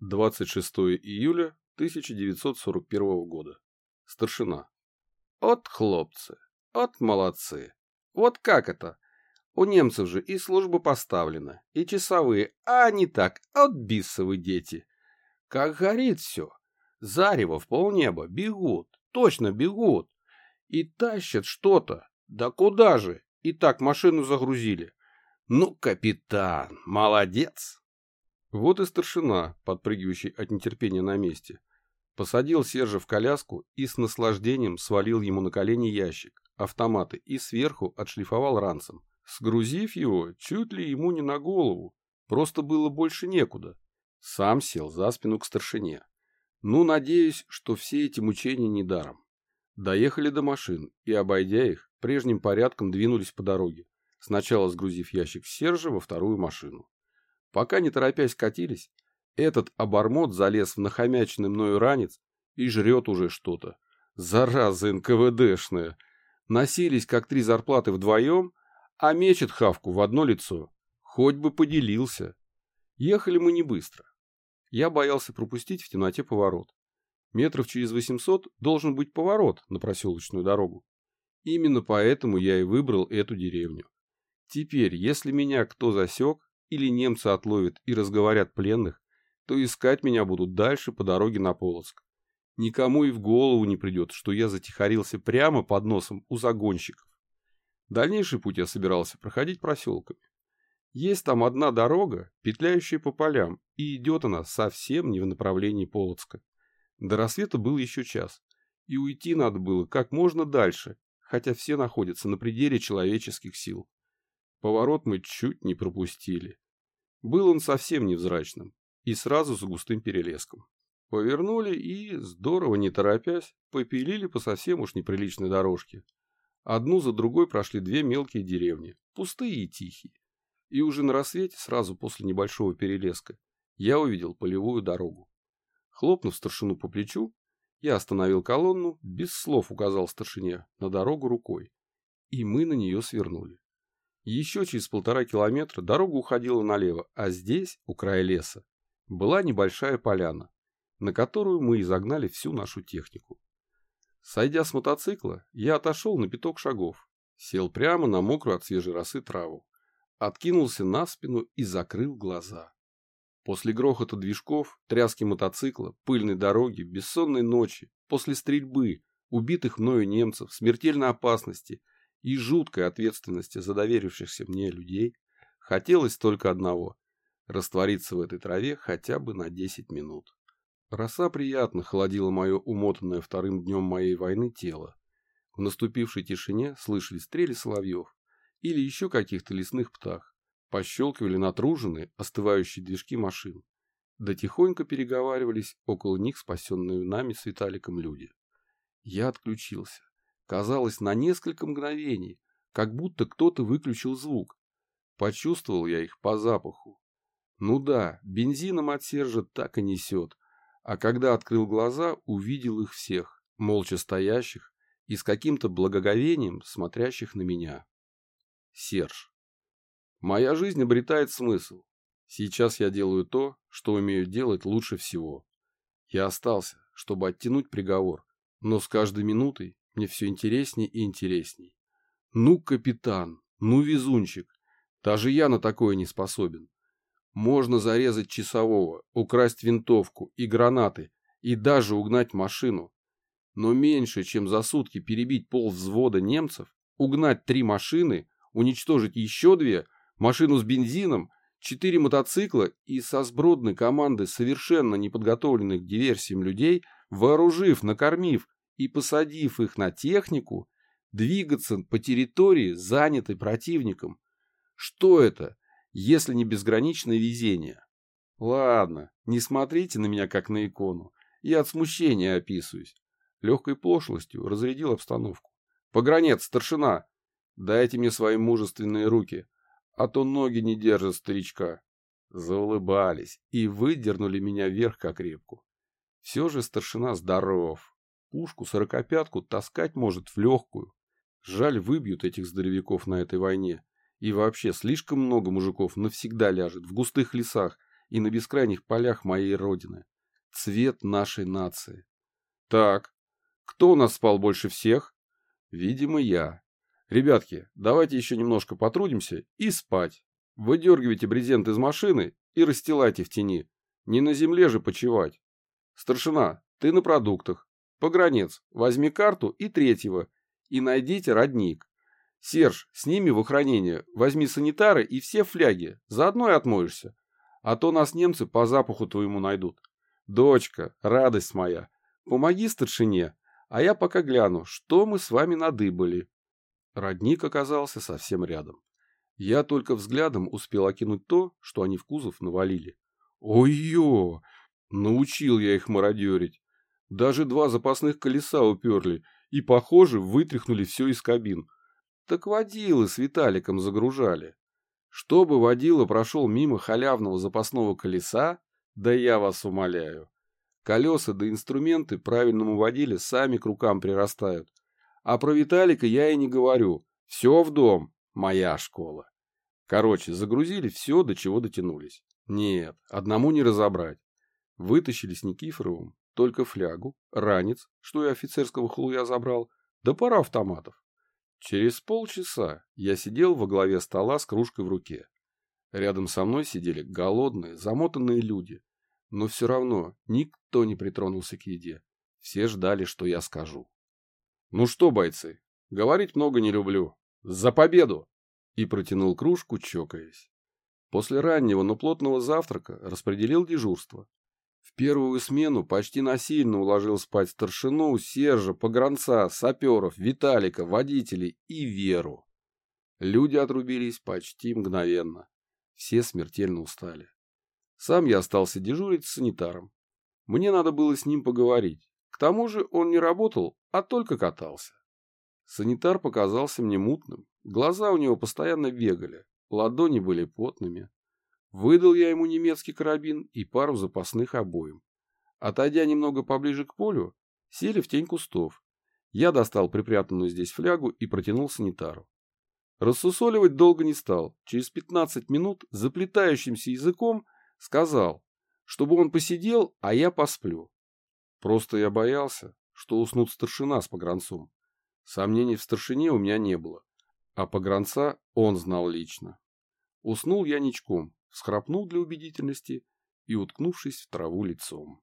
26 июля 1941 года. Старшина. От хлопцы, от молодцы. Вот как это? У немцев же и служба поставлена, и часовые, а не так, от бисовы дети. Как горит все. Зарево в полнеба, бегут, точно бегут. И тащат что-то. Да куда же? И так машину загрузили. Ну, капитан, молодец. Вот и старшина, подпрыгивающий от нетерпения на месте. Посадил Сержа в коляску и с наслаждением свалил ему на колени ящик, автоматы и сверху отшлифовал ранцем, сгрузив его чуть ли ему не на голову, просто было больше некуда. Сам сел за спину к старшине. Ну, надеюсь, что все эти мучения не даром. Доехали до машин и, обойдя их, прежним порядком двинулись по дороге, сначала сгрузив ящик Сержа во вторую машину. Пока не торопясь катились, этот обормот залез в нахомяченный мною ранец и жрет уже что-то. Зараза НКВДшная. Носились, как три зарплаты вдвоем, а мечет хавку в одно лицо. Хоть бы поделился. Ехали мы не быстро. Я боялся пропустить в темноте поворот. Метров через 800 должен быть поворот на проселочную дорогу. Именно поэтому я и выбрал эту деревню. Теперь, если меня кто засек, или немцы отловят и разговорят пленных, то искать меня будут дальше по дороге на Полоцк. Никому и в голову не придет, что я затихарился прямо под носом у загонщиков. Дальнейший путь я собирался проходить проселками. Есть там одна дорога, петляющая по полям, и идет она совсем не в направлении Полоцка. До рассвета был еще час, и уйти надо было как можно дальше, хотя все находятся на пределе человеческих сил. Поворот мы чуть не пропустили. Был он совсем невзрачным и сразу с густым перелеском. Повернули и, здорово не торопясь, попилили по совсем уж неприличной дорожке. Одну за другой прошли две мелкие деревни, пустые и тихие. И уже на рассвете, сразу после небольшого перелеска, я увидел полевую дорогу. Хлопнув старшину по плечу, я остановил колонну, без слов указал старшине на дорогу рукой. И мы на нее свернули. Еще через полтора километра дорога уходила налево, а здесь, у края леса, была небольшая поляна, на которую мы изогнали всю нашу технику. Сойдя с мотоцикла, я отошел на пяток шагов, сел прямо на мокрую от свежей росы траву, откинулся на спину и закрыл глаза. После грохота движков, тряски мотоцикла, пыльной дороги, бессонной ночи, после стрельбы, убитых мною немцев, смертельной опасности – и жуткой ответственности за доверившихся мне людей, хотелось только одного – раствориться в этой траве хотя бы на 10 минут. Роса приятно холодила мое умотанное вторым днем моей войны тело. В наступившей тишине слышали стрели соловьев или еще каких-то лесных птах. Пощелкивали натруженные, остывающие движки машин. Да тихонько переговаривались около них спасенные нами с Виталиком люди. Я отключился. Казалось, на несколько мгновений, как будто кто-то выключил звук. Почувствовал я их по запаху. Ну да, бензином от Сержа так и несет. А когда открыл глаза, увидел их всех, молча стоящих и с каким-то благоговением смотрящих на меня. Серж. Моя жизнь обретает смысл. Сейчас я делаю то, что умею делать лучше всего. Я остался, чтобы оттянуть приговор, но с каждой минутой мне все интересней и интересней. Ну, капитан, ну, везунчик. Даже я на такое не способен. Можно зарезать часового, украсть винтовку и гранаты, и даже угнать машину. Но меньше, чем за сутки перебить пол взвода немцев, угнать три машины, уничтожить еще две, машину с бензином, четыре мотоцикла и со сбродной команды совершенно неподготовленных к диверсиям людей, вооружив, накормив и, посадив их на технику, двигаться по территории, занятой противником. Что это, если не безграничное везение? Ладно, не смотрите на меня как на икону. Я от смущения описываюсь. Легкой пошлостью разрядил обстановку. Погранец, старшина, дайте мне свои мужественные руки, а то ноги не держат старичка. Заулыбались и выдернули меня вверх как репку. Все же старшина здоров, Пушку-сорокопятку таскать может в легкую. Жаль, выбьют этих здоровяков на этой войне. И вообще, слишком много мужиков навсегда ляжет в густых лесах и на бескрайних полях моей родины. Цвет нашей нации. Так, кто у нас спал больше всех? Видимо, я. Ребятки, давайте еще немножко потрудимся и спать. Выдергивайте брезент из машины и расстилайте в тени. Не на земле же почевать. Старшина, ты на продуктах. Погранец, возьми карту и третьего. И найдите родник. Серж, сними в охранение, возьми санитары и все фляги, заодно и отмоешься. А то нас немцы по запаху твоему найдут. Дочка, радость моя, помоги старшине, а я пока гляну, что мы с вами надыбали. Родник оказался совсем рядом. Я только взглядом успел окинуть то, что они в кузов навалили. Ой-ё! Научил я их мародерить. Даже два запасных колеса уперли и, похоже, вытряхнули все из кабин. Так водилы с Виталиком загружали. Чтобы водила прошел мимо халявного запасного колеса, да я вас умоляю. Колеса да инструменты правильному водиле сами к рукам прирастают. А про Виталика я и не говорю. Все в дом. Моя школа. Короче, загрузили все, до чего дотянулись. Нет, одному не разобрать. Вытащили с Никифоровым только флягу, ранец, что и офицерского хлуя забрал, да пара автоматов. Через полчаса я сидел во главе стола с кружкой в руке. Рядом со мной сидели голодные, замотанные люди. Но все равно никто не притронулся к еде. Все ждали, что я скажу. «Ну что, бойцы, говорить много не люблю. За победу!» И протянул кружку, чокаясь. После раннего, но плотного завтрака распределил дежурство. В первую смену почти насильно уложил спать старшину, Сержа, погранца, саперов, Виталика, водителей и Веру. Люди отрубились почти мгновенно. Все смертельно устали. Сам я остался дежурить с санитаром. Мне надо было с ним поговорить. К тому же он не работал, а только катался. Санитар показался мне мутным. Глаза у него постоянно бегали, ладони были потными. Выдал я ему немецкий карабин и пару запасных обоим. Отойдя немного поближе к полю, сели в тень кустов. Я достал припрятанную здесь флягу и протянул санитару. Рассусоливать долго не стал. Через 15 минут заплетающимся языком сказал, чтобы он посидел, а я посплю. Просто я боялся, что уснут старшина с погранцом. Сомнений в старшине у меня не было, а погранца он знал лично. Уснул я ничком, всхрапнул для убедительности и уткнувшись в траву лицом.